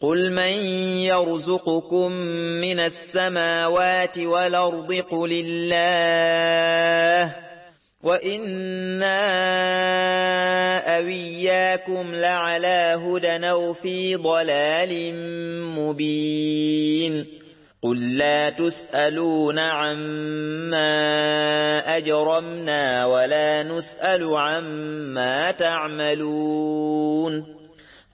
قل من يرزقكم من السماوات والأرض قل الله وإنا أوياكم لعلى هدى أو في ضلال مبين قل لا تسألون عما أجرمنا ولا نسأل عما تعملون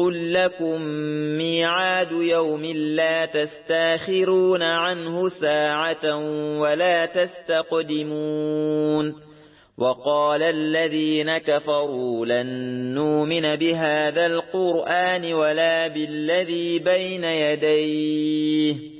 قل لكم ميعاد يوم لا تستاخرون عنه ساعة ولا تستقدمون. وقال الذين كفروا لن نؤمن بهذا القرآن ولا بالذي بين يديه.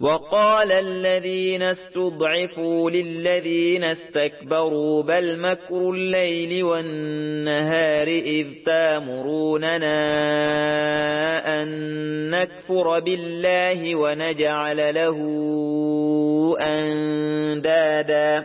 وقال الذين استضعفوا للذين استكبروا بل مكر الليل والنهار إذ تامروننا أن نكفر بالله ونجعل له أندادا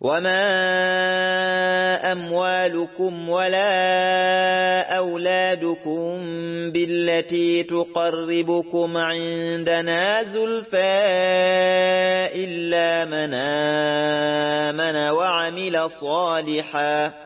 وما أموالكم ولا أولادكم بالتي تقربكم عندنا زلفى إلا من آمن وعمل صالحا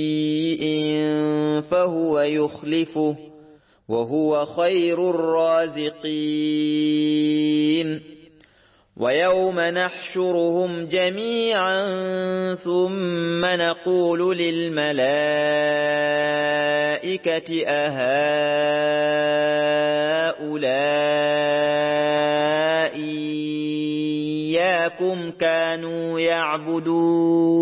فهو يخلفه وهو خير الرازقين. ويوم نحشرهم جميعا ثم نقول للملائكة أهؤلاء إياكم كانوا يعبدون.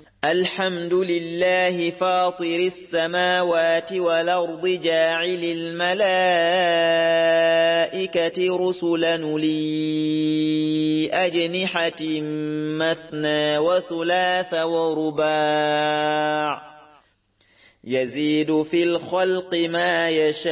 الحمد لله فاطر السماوات والأرض جاعل الملائكة رسلا لي أجنحة مثنى وثلاث ورباع يزيد في الخلق ما يشاء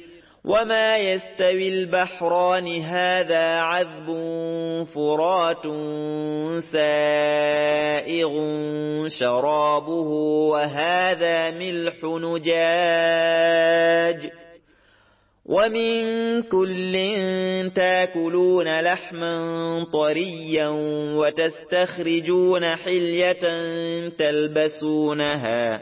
وما يستوي البحران هذا عذب فرات سائغ شرابه وهذا ملح نجاج ومن كل تاكلون لحما طريا وتستخرجون حلية تلبسونها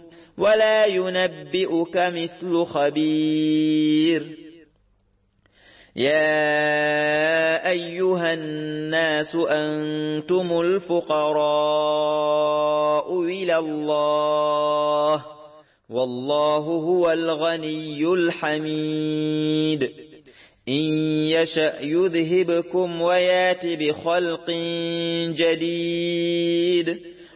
ولا ينبئك مثل خبير يا أيها الناس أنتم الفقراء إلى الله والله هو الغني الحميد إن يشأ يذهبكم ويات بخلق جديد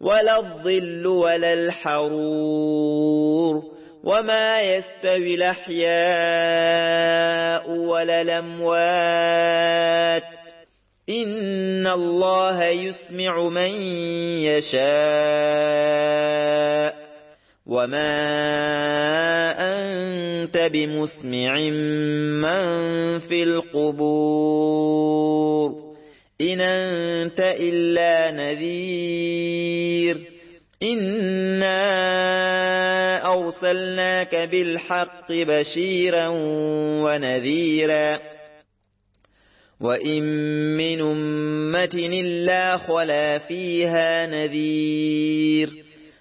ولا الظل ولا الحرور وما يستوي الأحياء ولا الأموات إن الله يسمع من يشاء وما أنت بمسمع من في القبور إن أنت إلا نذير إنا أرسلناك بالحق بشيرا ونذيرا وإن من أمة إلا خلا فيها نذير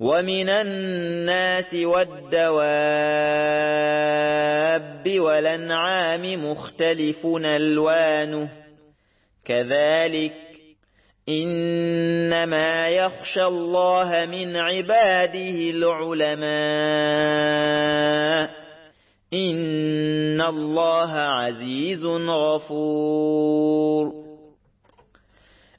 ومن الناس والدواب والأنعام مختلف ألوانه. كذلك إنما يخشى الله من عباده العلماء. إن الله عزيز غفور.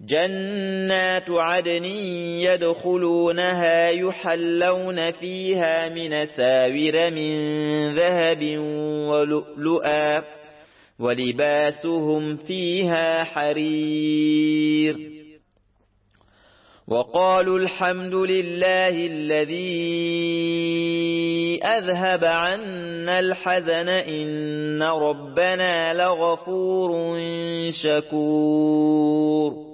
جنات عدن يدخلونها يحلون فيها من ساور من ذهب ولؤلؤا ولباسهم فيها حرير. وقالوا الحمد لله الذي أذهب عنا الحزن إن ربنا لغفور شكور.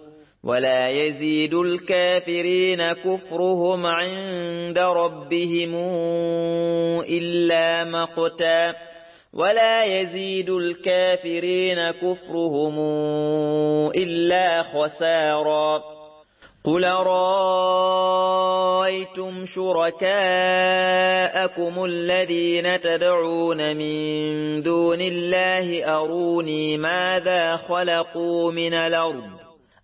ولا يزيد الكافرين كفرهم عند ربهم إلا مقتا ولا يزيد الكافرين كفرهم إلا خسارا قل رأيتم شركاءكم الذين تدعون من دون الله أروني ماذا خلقوا من الأرض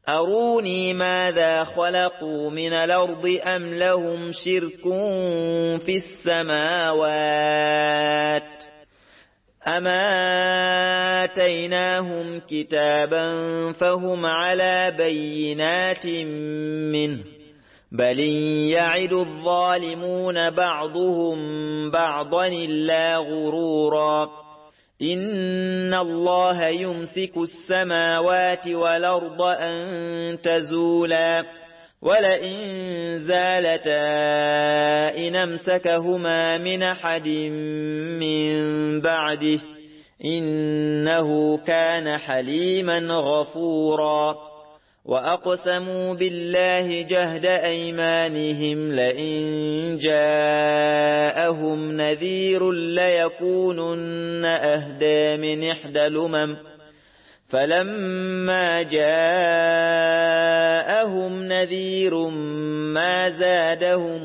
أروني ماذا خلقوا من الأرض أم لهم شرك في السماوات أما آتيناهم كتابا فهم على بينات منه بل يعد الظالمون بعضهم بعضا إلا غرورا إن الله يمسك السماوات والأرض أن تزولا ولئن زالتا إن امسكهما من أحد من بعده إنه كان حليما غفورا وأقسموا بالله جهد أيمانهم لئن جاءهم نذير ليكونن أهدى من إحدى الأمم. فلما جاءهم نذير ما زادهم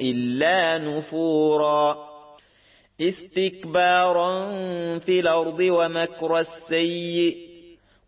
إلا نفورا. استكبارا في الأرض ومكر السيئ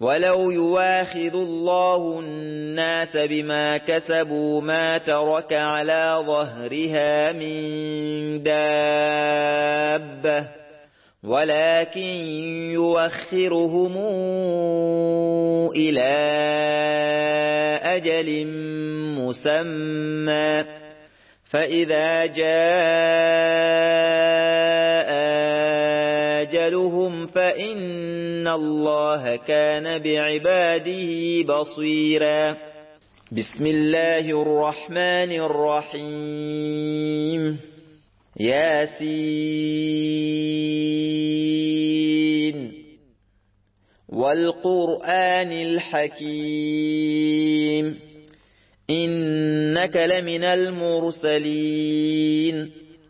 ولو يواخذ الله الناس بما كسبوا ما ترك على ظهرها من دابة ولكن يوخرهم إلى أجل مسمى فإذا جاء أجلهم فإن الله كان بعباده بصيرا. بسم الله الرحمن الرحيم. ياسين. والقرآن الحكيم. إنك لمن المرسلين.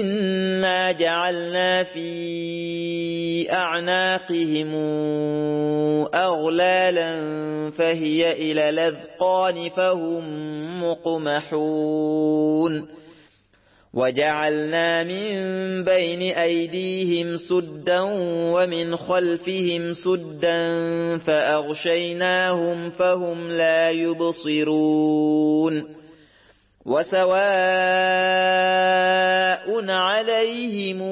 إنا جعلنا في أعناقهم أغلالا فهي إلى الأذقان فهم مقمحون وجعلنا من بين أيديهم سدا ومن خلفهم سدا فأغشيناهم فهم لا يبصرون وسواء عليهم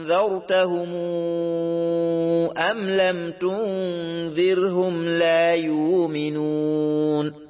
أنذرتهم أم لم تنذرهم لا يؤمنون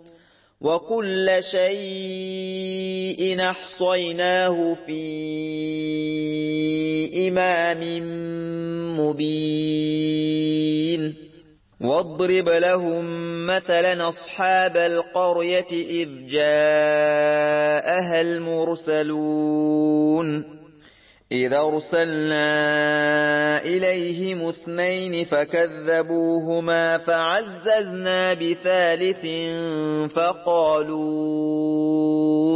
وكل شيء أحصيناه في إمام مبين. واضرب لهم مثلا أصحاب القرية إذ جاءها المرسلون. إذا أرسلنا إليهم اثنين فكذبوهما فعززنا بثالث فقالوا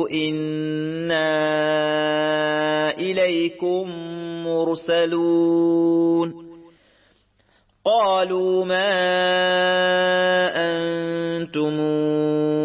إنا إليكم مرسلون قالوا ما أنتم إلا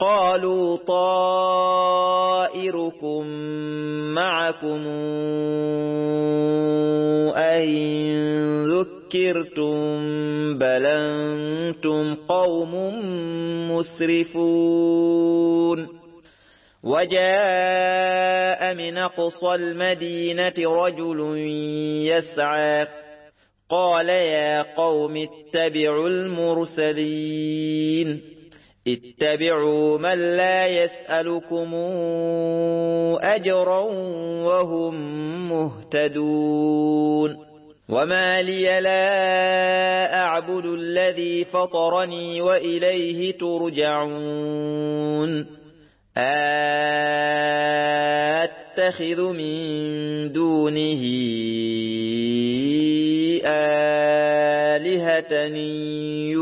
قالوا طائركم معكم أئن ذكرتم بل أنتم قوم مسرفون وجاء من أقصى المدينة رجل يسعى قال يا قوم اتبعوا المرسلين اتبعوا من لا يسألكم أجرا وهم مهتدون. وما لي لا أعبد الذي فطرني وإليه ترجعون. أتخذ من دونه آلهة